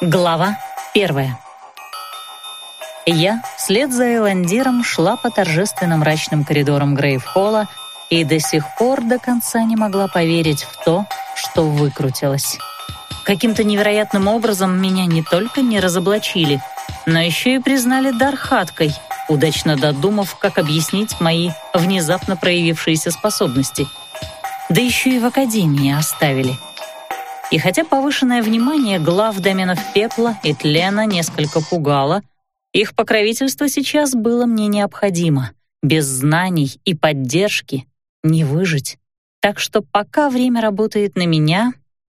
Глава первая. Я вслед за Эландиром шла по торжественно мрачным коридорам Грейв-холла и до сих пор до конца не могла поверить в то, что выкрутилась. Каким-то невероятным образом меня не только не разоблачили, но еще и признали дархаткой, удачно додумав, как объяснить мои внезапно проявившиеся способности. Да еще и в академии оставили — и хотя повышенное внимание глав доменов пепла и тлена несколько пугало, их покровительство сейчас было мне необходимо. Без знаний и поддержки не выжить. Так что пока время работает на меня,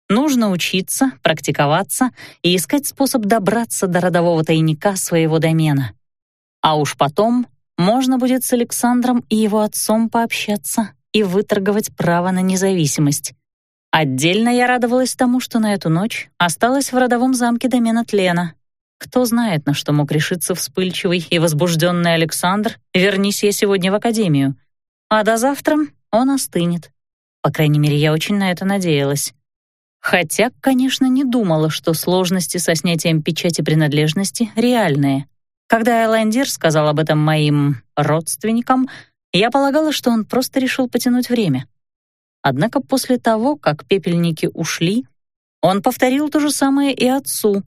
нужно учиться, практиковаться и искать способ добраться до родового тайника своего домена. А уж потом можно будет с Александром и его отцом пообщаться и выторговать право на независимость. Отдельно я радовалась тому, что на эту ночь осталась в родовом замке домена Тлена. Кто знает, на что мог решиться вспыльчивый и возбужденный Александр, вернись я сегодня в академию. А до завтра он остынет. По крайней мере, я очень на это надеялась. Хотя, конечно, не думала, что сложности со снятием печати принадлежности реальные. Когда Эландир сказал об этом моим родственникам, я полагала, что он просто решил потянуть время. Однако после того, как пепельники ушли, он повторил то же самое и отцу.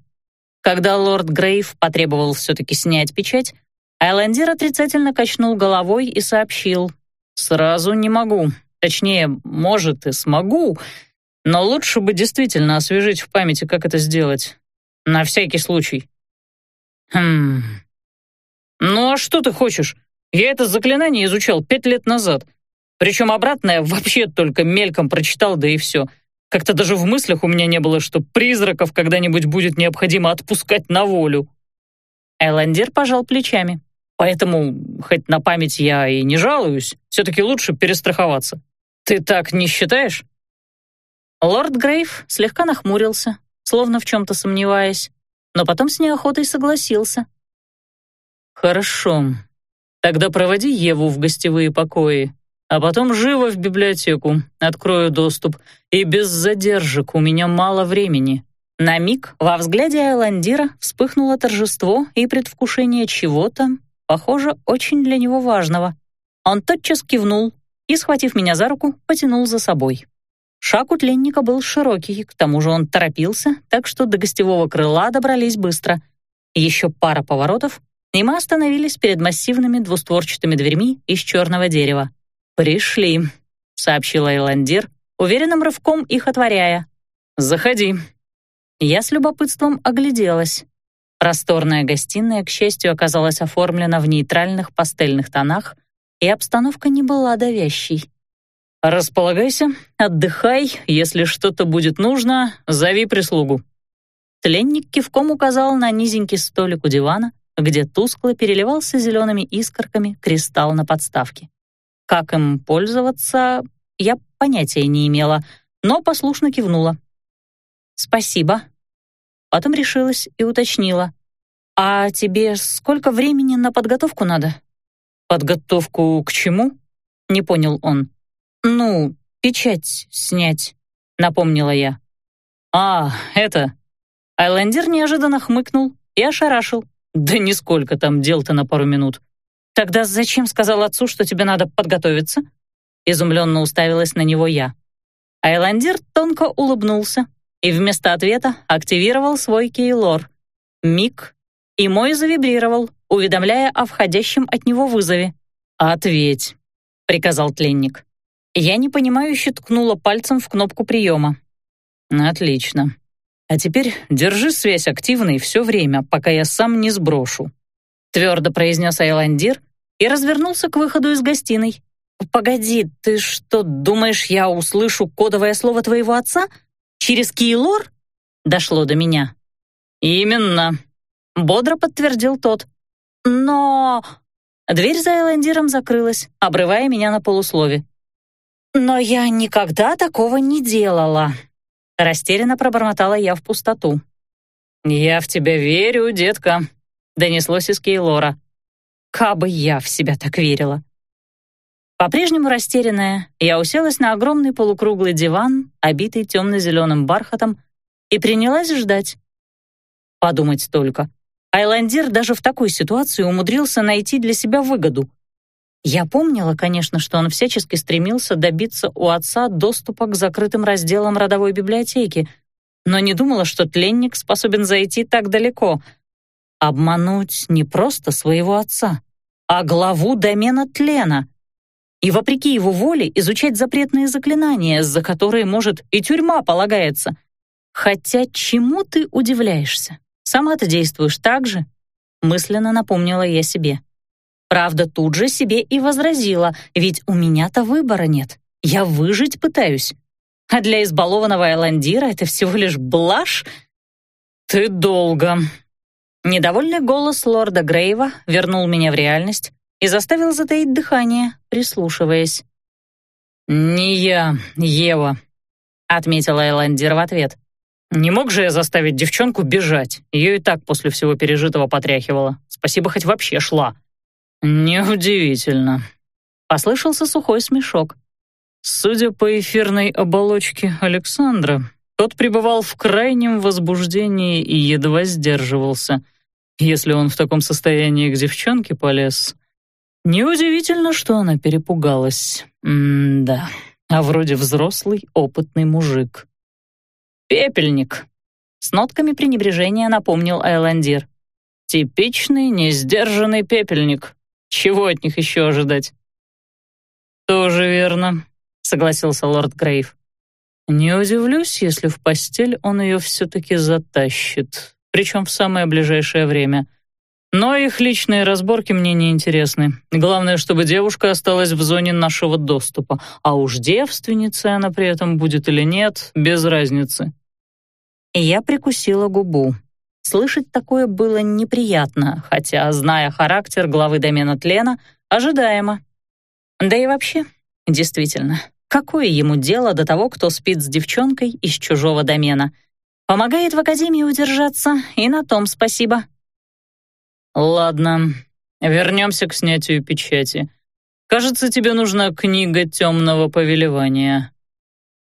Когда лорд Грейв потребовал все-таки снять печать, Айлендер отрицательно качнул головой и сообщил. «Сразу не могу. Точнее, может и смогу, но лучше бы действительно освежить в памяти, как это сделать. На всякий случай». «Хм... Ну а что ты хочешь? Я это заклинание изучал пять лет назад. Причем обратное вообще только мельком прочитал, да и все. Как-то даже в мыслях у меня не было, что призраков когда-нибудь будет необходимо отпускать на волю. Эландир пожал плечами. Поэтому, хоть на память я и не жалуюсь, все-таки лучше перестраховаться. Ты так не считаешь? Лорд Грейв слегка нахмурился, словно в чем-то сомневаясь, но потом с неохотой согласился. «Хорошо. Тогда проводи Еву в гостевые покои а потом живо в библиотеку, открою доступ. И без задержек, у меня мало времени». На миг во взгляде Айландира вспыхнуло торжество и предвкушение чего-то, похоже, очень для него важного. Он тотчас кивнул и, схватив меня за руку, потянул за собой. Шаг у тленника был широкий, к тому же он торопился, так что до гостевого крыла добрались быстро. Еще пара поворотов, и мы остановились перед массивными двустворчатыми дверьми из черного дерева. «Пришли», — сообщила Эландир, уверенным рывком их отворяя. «Заходи». Я с любопытством огляделась. Просторная гостиная, к счастью, оказалась оформлена в нейтральных пастельных тонах, и обстановка не была давящей. «Располагайся, отдыхай, если что-то будет нужно, зови прислугу». Тленник кивком указал на низенький столик у дивана, где тускло переливался зелеными искорками кристалл на подставке. Как им пользоваться, я понятия не имела, но послушно кивнула. «Спасибо». Потом решилась и уточнила. «А тебе сколько времени на подготовку надо?» «Подготовку к чему?» — не понял он. «Ну, печать снять», — напомнила я. «А, это...» Айлендер неожиданно хмыкнул и ошарашил. «Да нисколько там дел-то на пару минут. «Тогда зачем сказал отцу, что тебе надо подготовиться?» Изумленно уставилась на него я. Айландир тонко улыбнулся и вместо ответа активировал свой кейлор. Миг, и мой завибрировал, уведомляя о входящем от него вызове. «Ответь», — приказал тленник. Я непонимающе ткнула пальцем в кнопку приема. «Отлично. А теперь держи связь активной все время, пока я сам не сброшу», твердо произнес Айландир и развернулся к выходу из гостиной. «Погоди, ты что, думаешь, я услышу кодовое слово твоего отца? Через Киелор?» Дошло до меня. «Именно», — бодро подтвердил тот. «Но...» Дверь за Эландиром закрылась, обрывая меня на полуслове. «Но я никогда такого не делала», — растерянно пробормотала я в пустоту. «Я в тебя верю, детка», донеслось из Кейлора. Кабы я в себя так верила. По-прежнему растерянная, я уселась на огромный полукруглый диван, обитый темно-зеленым бархатом, и принялась ждать. Подумать только. Айландир даже в такой ситуации умудрился найти для себя выгоду. Я помнила, конечно, что он всячески стремился добиться у отца доступа к закрытым разделам родовой библиотеки, но не думала, что тленник способен зайти так далеко. Обмануть не просто своего отца, а главу домена тлена. И вопреки его воле изучать запретные заклинания, за которые, может, и тюрьма полагается. Хотя чему ты удивляешься? Сама ты действуешь так же?» Мысленно напомнила я себе. Правда, тут же себе и возразила, ведь у меня-то выбора нет. Я выжить пытаюсь. А для избалованного Эландира это всего лишь блажь. «Ты долго». Недовольный голос лорда Грейва вернул меня в реальность и заставил затаить дыхание, прислушиваясь. «Не я, Ева», — отметила Эландир в ответ. Не мог же я заставить девчонку бежать. Ее и так после всего пережитого потряхивало. Спасибо, хоть вообще шла. Неудивительно. Послышался сухой смешок. Судя по эфирной оболочке Александра, тот пребывал в крайнем возбуждении и едва сдерживался. Если он в таком состоянии к девчонке полез, неудивительно, что она перепугалась. М-да, а вроде взрослый опытный мужик. «Пепельник», — с нотками пренебрежения напомнил Айландир. «Типичный, несдержанный пепельник. Чего от них еще ожидать?» «Тоже верно», — согласился лорд Грейв. «Не удивлюсь, если в постель он ее все-таки затащит, причем в самое ближайшее время. Но их личные разборки мне не интересны. Главное, чтобы девушка осталась в зоне нашего доступа, а уж девственницей она при этом будет или нет, без разницы. Я прикусила губу. Слышать такое было неприятно, хотя, зная характер главы домена тлена, ожидаемо. Да и вообще, действительно, какое ему дело до того, кто спит с девчонкой из чужого домена? Помогает в академии удержаться, и на том спасибо. Ладно, вернемся к снятию печати. Кажется, тебе нужна книга темного повелевания.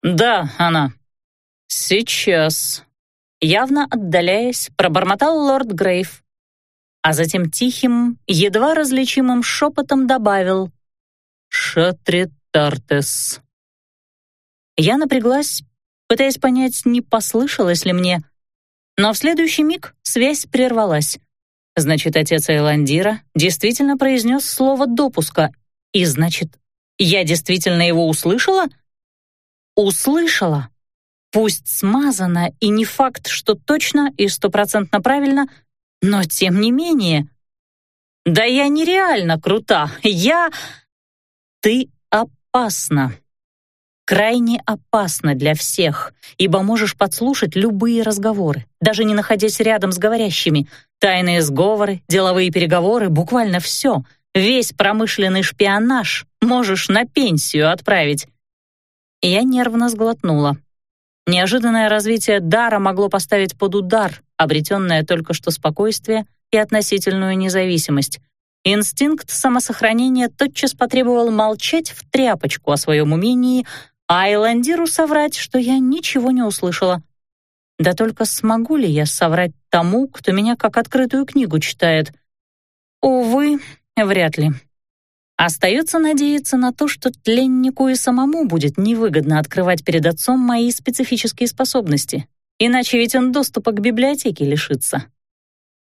Да, она. Сейчас явно отдаляясь, пробормотал лорд Грейв, а затем тихим, едва различимым шепотом добавил «Шатритартес». Я напряглась, пытаясь понять, не послышалось ли мне, но в следующий миг связь прервалась. Значит, отец Эйландира действительно произнес слово «допуска», и значит, я действительно его услышала? Услышала. Пусть смазано, и не факт, что точно и стопроцентно правильно, но тем не менее. Да я нереально крута. Я... Ты опасна. Крайне опасна для всех, ибо можешь подслушать любые разговоры, даже не находясь рядом с говорящими. Тайные сговоры, деловые переговоры, буквально все. Весь промышленный шпионаж можешь на пенсию отправить. Я нервно сглотнула. Неожиданное развитие дара могло поставить под удар обретенное только что спокойствие и относительную независимость. Инстинкт самосохранения тотчас потребовал молчать в тряпочку о своем умении, а Айландиру соврать, что я ничего не услышала. Да только смогу ли я соврать тому, кто меня как открытую книгу читает? Увы, вряд ли. Остается надеяться на то, что тленнику и самому будет невыгодно открывать перед отцом мои специфические способности, иначе ведь он доступа к библиотеке лишится.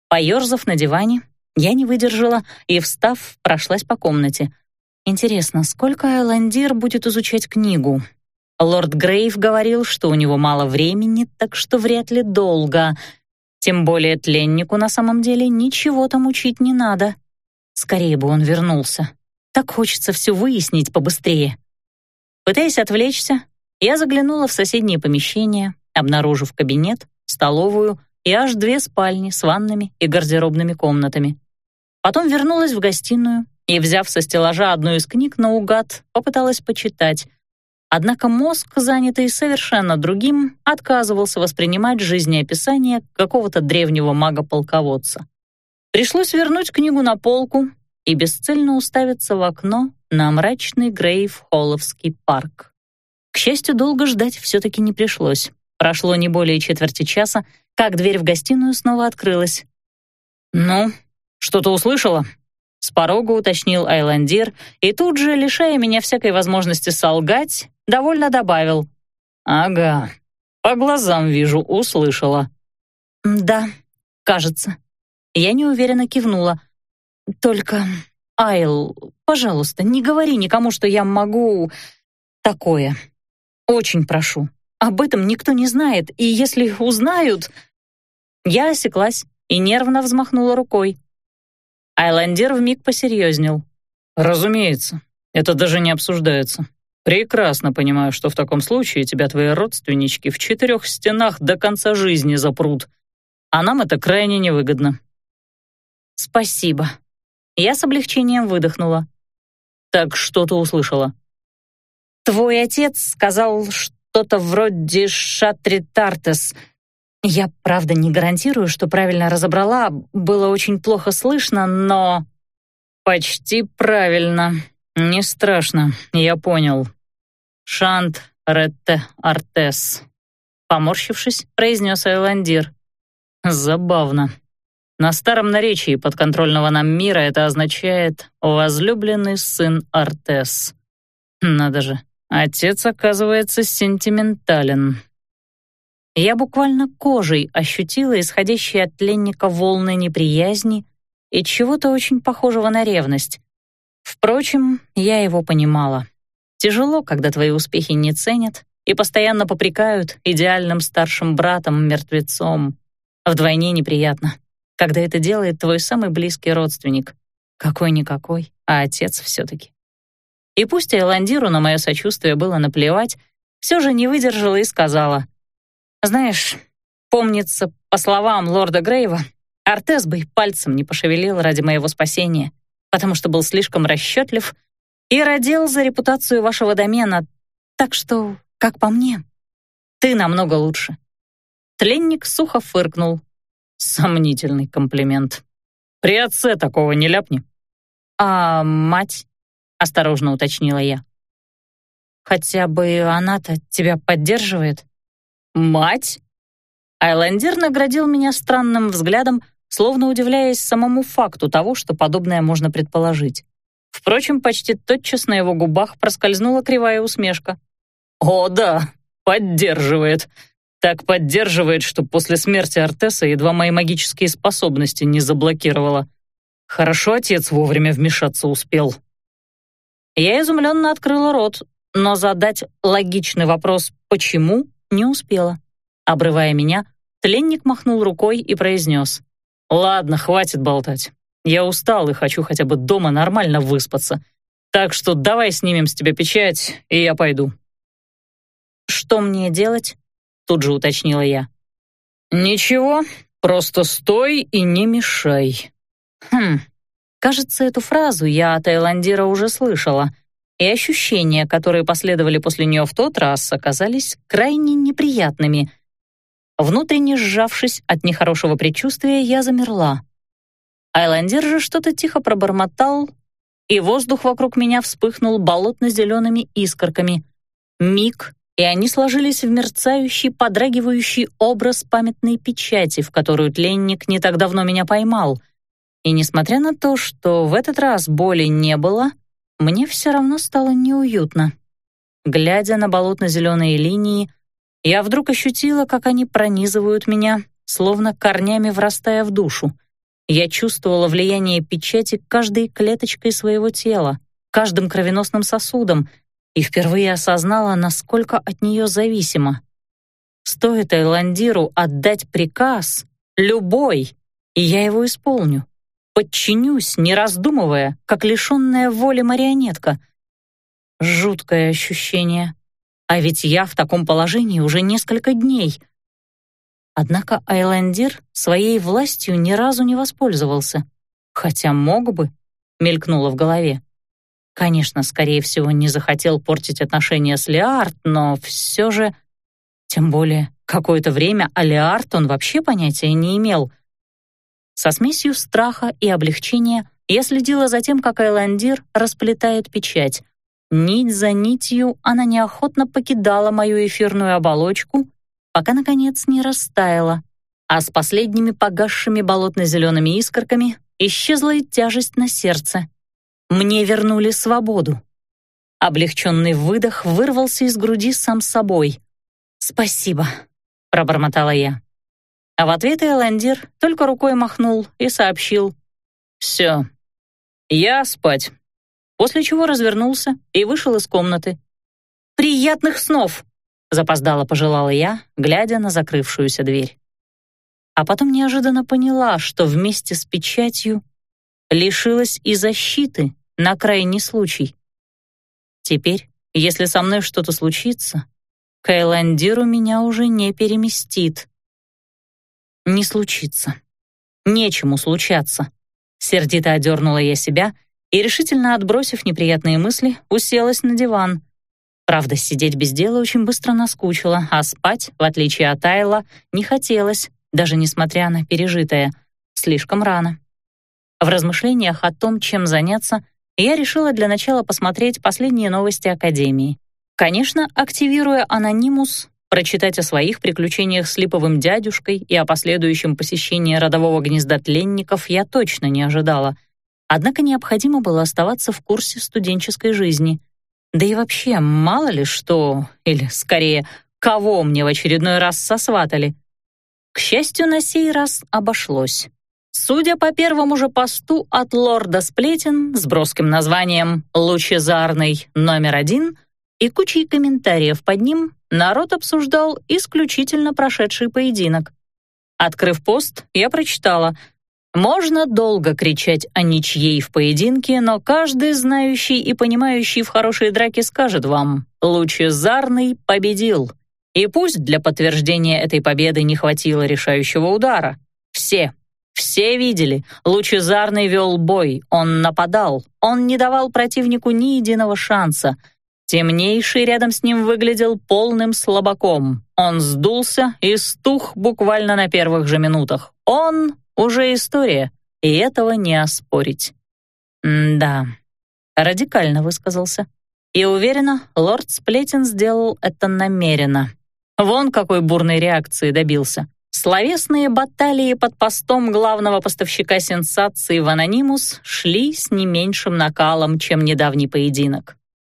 Поёрзав на диване, я не выдержала и, встав, прошлась по комнате. Интересно, сколько Айландир будет изучать книгу? Лорд Грейв говорил, что у него мало времени, так что вряд ли долго. Тем более тленнику на самом деле ничего там учить не надо. Скорее бы он вернулся. Так хочется все выяснить побыстрее. Пытаясь отвлечься, я заглянула в соседнее помещение, обнаружив кабинет, столовую и аж две спальни с ваннами и гардеробными комнатами. Потом вернулась в гостиную и, взяв со стеллажа одну из книг наугад, попыталась почитать. Однако мозг, занятый совершенно другим, отказывался воспринимать жизнеописание какого-то древнего мага-полководца. Пришлось вернуть книгу на полку и бесцельно уставиться в окно на мрачный Грейв-Холловский парк. К счастью, долго ждать все-таки не пришлось. Прошло не более четверти часа, как дверь в гостиную снова открылась. «Ну, что-то услышала?» С порога уточнил Айландир и тут же, лишая меня всякой возможности солгать, довольно добавил. «Ага, по глазам вижу, услышала». «Да, кажется». Я неуверенно кивнула. «Только, Айл, пожалуйста, не говори никому, что я могу... такое. Очень прошу. Об этом никто не знает, и если узнают...» Я осеклась и нервно взмахнула рукой. Айлендер вмиг посерьезнел. «Разумеется, это даже не обсуждается. Прекрасно понимаю, что в таком случае тебя твои родственнички в четырех стенах до конца жизни запрут, а нам это крайне невыгодно». «Спасибо». Я с облегчением выдохнула. «Так что ты услышала?» «Твой отец сказал что-то вроде «Шатри Тартес», я, правда, не гарантирую, что правильно разобрала, было очень плохо слышно, но... Почти правильно. Не страшно, я понял. Шант Ретте Артес. Поморщившись, произнес Айландир. Забавно. На старом наречии подконтрольного нам мира это означает «возлюбленный сын Артес». Надо же, отец оказывается сентиментален. Я буквально кожей ощутила исходящие от пленника волны неприязни и чего-то очень похожего на ревность. Впрочем, я его понимала. Тяжело, когда твои успехи не ценят и постоянно попрекают идеальным старшим братом-мертвецом. Вдвойне неприятно, когда это делает твой самый близкий родственник. Какой-никакой, а отец все-таки. И пусть Айландиру на мое сочувствие было наплевать, все же не выдержала и сказала — знаешь, помнится, по словам лорда Грейва, Артес бы и пальцем не пошевелил ради моего спасения, потому что был слишком расчетлив и родил за репутацию вашего домена, так что, как по мне, ты намного лучше». Тленник сухо фыркнул. Сомнительный комплимент. При отце такого не ляпни. «А мать?» — осторожно уточнила я. «Хотя бы она-то тебя поддерживает?» «Мать?» Айлендер наградил меня странным взглядом, словно удивляясь самому факту того, что подобное можно предположить. Впрочем, почти тотчас на его губах проскользнула кривая усмешка. «О, да, поддерживает. Так поддерживает, что после смерти Артеса едва мои магические способности не заблокировала. Хорошо отец вовремя вмешаться успел». Я изумленно открыла рот, но задать логичный вопрос «почему?» Не успела. Обрывая меня, тленник махнул рукой и произнес. «Ладно, хватит болтать. Я устал и хочу хотя бы дома нормально выспаться. Так что давай снимем с тебя печать, и я пойду». «Что мне делать?» — тут же уточнила я. «Ничего, просто стой и не мешай». «Хм, кажется, эту фразу я от Эйландира уже слышала и ощущения, которые последовали после нее в тот раз, оказались крайне неприятными. Внутренне сжавшись от нехорошего предчувствия, я замерла. Айландер же что-то тихо пробормотал, и воздух вокруг меня вспыхнул болотно-зелеными искорками. Миг, и они сложились в мерцающий, подрагивающий образ памятной печати, в которую тленник не так давно меня поймал. И несмотря на то, что в этот раз боли не было, — мне все равно стало неуютно. Глядя на болотно-зеленые линии, я вдруг ощутила, как они пронизывают меня, словно корнями врастая в душу. Я чувствовала влияние печати каждой клеточкой своего тела, каждым кровеносным сосудом, и впервые осознала, насколько от нее зависимо. Стоит Эйландиру отдать приказ, любой, и я его исполню подчинюсь, не раздумывая, как лишенная воли марионетка. Жуткое ощущение. А ведь я в таком положении уже несколько дней. Однако Айландир своей властью ни разу не воспользовался. Хотя мог бы, мелькнуло в голове. Конечно, скорее всего, не захотел портить отношения с Леард, но все же... Тем более, какое-то время о Леард он вообще понятия не имел — со смесью страха и облегчения я следила за тем, как Айландир расплетает печать. Нить за нитью она неохотно покидала мою эфирную оболочку, пока, наконец, не растаяла, а с последними погасшими болотно-зелеными искорками исчезла и тяжесть на сердце. Мне вернули свободу. Облегченный выдох вырвался из груди сам собой. «Спасибо», — пробормотала я. А в ответ Эландир только рукой махнул и сообщил. «Все, я спать». После чего развернулся и вышел из комнаты. «Приятных снов!» — запоздало пожелала я, глядя на закрывшуюся дверь. А потом неожиданно поняла, что вместе с печатью лишилась и защиты на крайний случай. Теперь, если со мной что-то случится, Кайландиру меня уже не переместит. Не случится. Нечему случаться. Сердито одернула я себя и, решительно отбросив неприятные мысли, уселась на диван. Правда, сидеть без дела очень быстро наскучило, а спать, в отличие от Айла, не хотелось, даже несмотря на пережитое. Слишком рано. В размышлениях о том, чем заняться, я решила для начала посмотреть последние новости Академии. Конечно, активируя анонимус, прочитать о своих приключениях с липовым дядюшкой и о последующем посещении родового гнезда тленников я точно не ожидала. Однако необходимо было оставаться в курсе студенческой жизни. Да и вообще, мало ли что, или, скорее, кого мне в очередной раз сосватали. К счастью, на сей раз обошлось. Судя по первому же посту от лорда Сплетен с броским названием «Лучезарный номер один», и кучей комментариев под ним народ обсуждал исключительно прошедший поединок. Открыв пост, я прочитала «Можно долго кричать о ничьей в поединке, но каждый знающий и понимающий в хорошей драке скажет вам «Лучезарный победил». И пусть для подтверждения этой победы не хватило решающего удара. Все, все видели, Лучезарный вел бой, он нападал, он не давал противнику ни единого шанса — Темнейший рядом с ним выглядел полным слабаком. Он сдулся и стух буквально на первых же минутах. Он уже история, и этого не оспорить. Да, радикально высказался. И уверена, лорд Сплетен сделал это намеренно. Вон какой бурной реакции добился. Словесные баталии под постом главного поставщика сенсаций в Анонимус шли с не меньшим накалом, чем недавний поединок.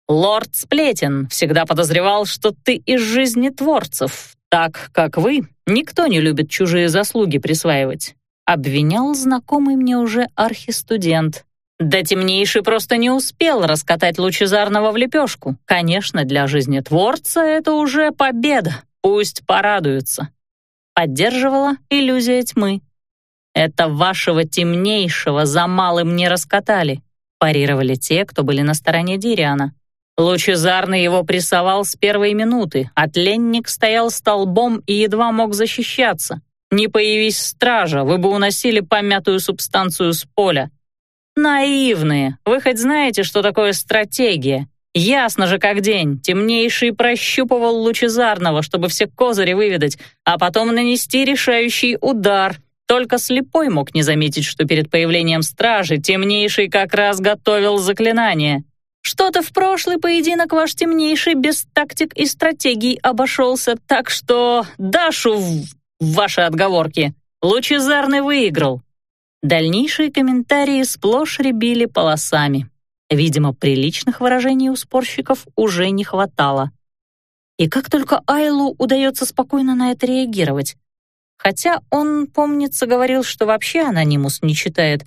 Лорд Сплетен всегда подозревал, что ты из жизни творцев, так как вы, никто не любит чужие заслуги присваивать. Обвинял знакомый мне уже архистудент. Да темнейший просто не успел раскатать лучезарного в лепешку. Конечно, для жизнетворца это уже победа, пусть порадуются. Поддерживала иллюзия тьмы. Это вашего темнейшего за малым не раскатали, парировали те, кто были на стороне Дириана. Лучезарный его прессовал с первой минуты, а тленник стоял столбом и едва мог защищаться. Не появись стража, вы бы уносили помятую субстанцию с поля. Наивные, вы хоть знаете, что такое стратегия? Ясно же как день, темнейший прощупывал лучезарного, чтобы все козыри выведать, а потом нанести решающий удар. Только слепой мог не заметить, что перед появлением стражи темнейший как раз готовил заклинание. Что-то в прошлый поединок ваш темнейший без тактик и стратегий обошелся, так что Дашу в ваши отговорки. Лучезарный выиграл. Дальнейшие комментарии сплошь рябили полосами. Видимо, приличных выражений у спорщиков уже не хватало. И как только Айлу удается спокойно на это реагировать. Хотя он, помнится, говорил, что вообще анонимус не читает.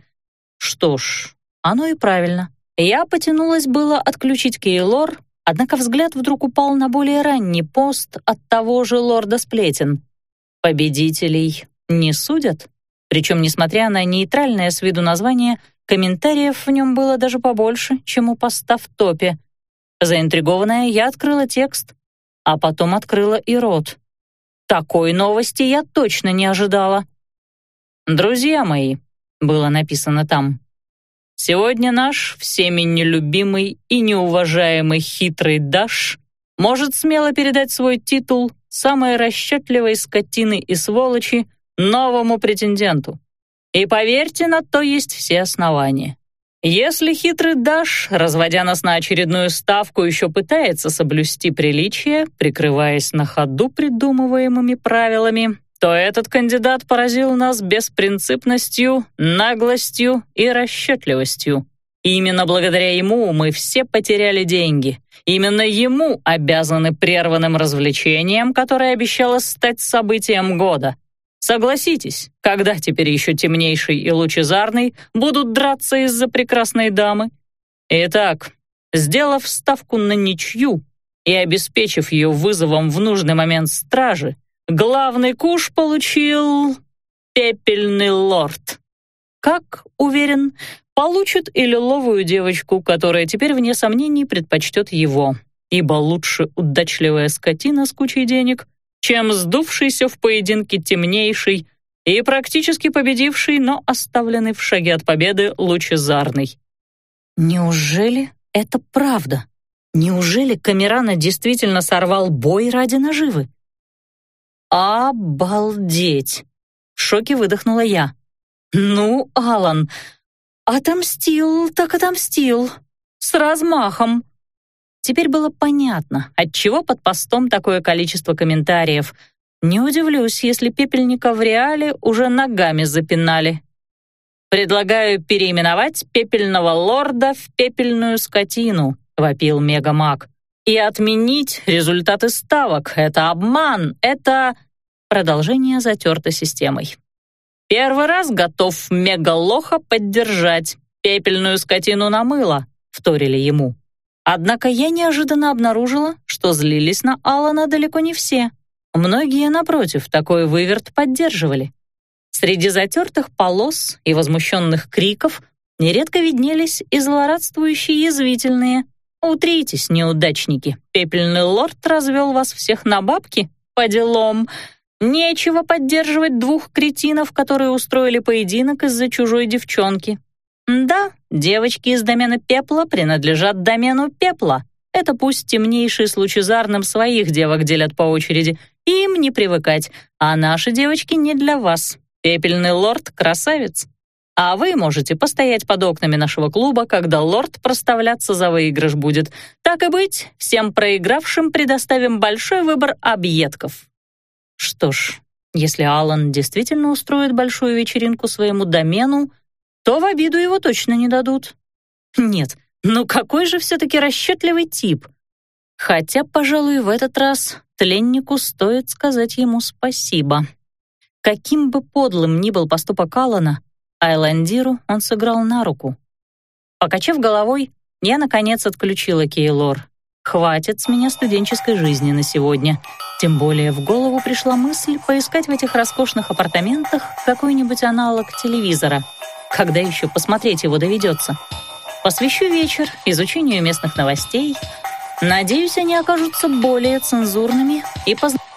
Что ж, оно и правильно. Я потянулась было отключить Кейлор, однако взгляд вдруг упал на более ранний пост от того же лорда Сплетен. Победителей не судят? Причем, несмотря на нейтральное с виду название, комментариев в нем было даже побольше, чем у поста в топе. Заинтригованная, я открыла текст, а потом открыла и рот. Такой новости я точно не ожидала. «Друзья мои», — было написано там, Сегодня наш всеми нелюбимый и неуважаемый хитрый Даш может смело передать свой титул самой расчетливой скотины и сволочи новому претенденту. И поверьте, на то есть все основания. Если хитрый Даш, разводя нас на очередную ставку, еще пытается соблюсти приличие, прикрываясь на ходу придумываемыми правилами, то этот кандидат поразил нас беспринципностью, наглостью и расчетливостью. Именно благодаря ему мы все потеряли деньги. Именно ему обязаны прерванным развлечением, которое обещало стать событием года. Согласитесь, когда теперь еще темнейший и лучезарный будут драться из-за прекрасной дамы? Итак, сделав ставку на ничью и обеспечив ее вызовом в нужный момент стражи, главный куш получил пепельный лорд. Как, уверен, получит и лиловую девочку, которая теперь, вне сомнений, предпочтет его, ибо лучше удачливая скотина с кучей денег, чем сдувшийся в поединке темнейший и практически победивший, но оставленный в шаге от победы лучезарный. Неужели это правда? Неужели Камерана действительно сорвал бой ради наживы? Обалдеть! В шоке выдохнула я. Ну, Алан, Отомстил, так отомстил. С размахом. Теперь было понятно, отчего под постом такое количество комментариев. Не удивлюсь, если пепельника в реале уже ногами запинали. «Предлагаю переименовать пепельного лорда в пепельную скотину», — вопил мегамаг. «И отменить результаты ставок. Это обман, это...» Продолжение затерто системой. Первый раз готов мегалоха поддержать. Пепельную скотину намыло, вторили ему. Однако я неожиданно обнаружила, что злились на Алана далеко не все. Многие, напротив, такой выверт поддерживали. Среди затертых полос и возмущенных криков нередко виднелись и злорадствующие язвительные. «Утритесь, неудачники! Пепельный лорд развел вас всех на бабки? По делам!» Нечего поддерживать двух кретинов, которые устроили поединок из-за чужой девчонки. Да, девочки из домена пепла принадлежат домену пепла. Это пусть темнейшие с лучезарным своих девок делят по очереди. Им не привыкать, а наши девочки не для вас. Пепельный лорд — красавец. А вы можете постоять под окнами нашего клуба, когда лорд проставляться за выигрыш будет. Так и быть, всем проигравшим предоставим большой выбор объедков. Что ж, если Алан действительно устроит большую вечеринку своему домену, то в обиду его точно не дадут. Нет, ну какой же все-таки расчетливый тип. Хотя, пожалуй, в этот раз тленнику стоит сказать ему спасибо. Каким бы подлым ни был поступок Алана, Айландиру он сыграл на руку. Покачав головой, я, наконец, отключила Кейлор. Хватит с меня студенческой жизни на сегодня. Тем более в голову пришла мысль поискать в этих роскошных апартаментах какой-нибудь аналог телевизора. Когда еще посмотреть его доведется? Посвящу вечер изучению местных новостей. Надеюсь, они окажутся более цензурными и познавательными.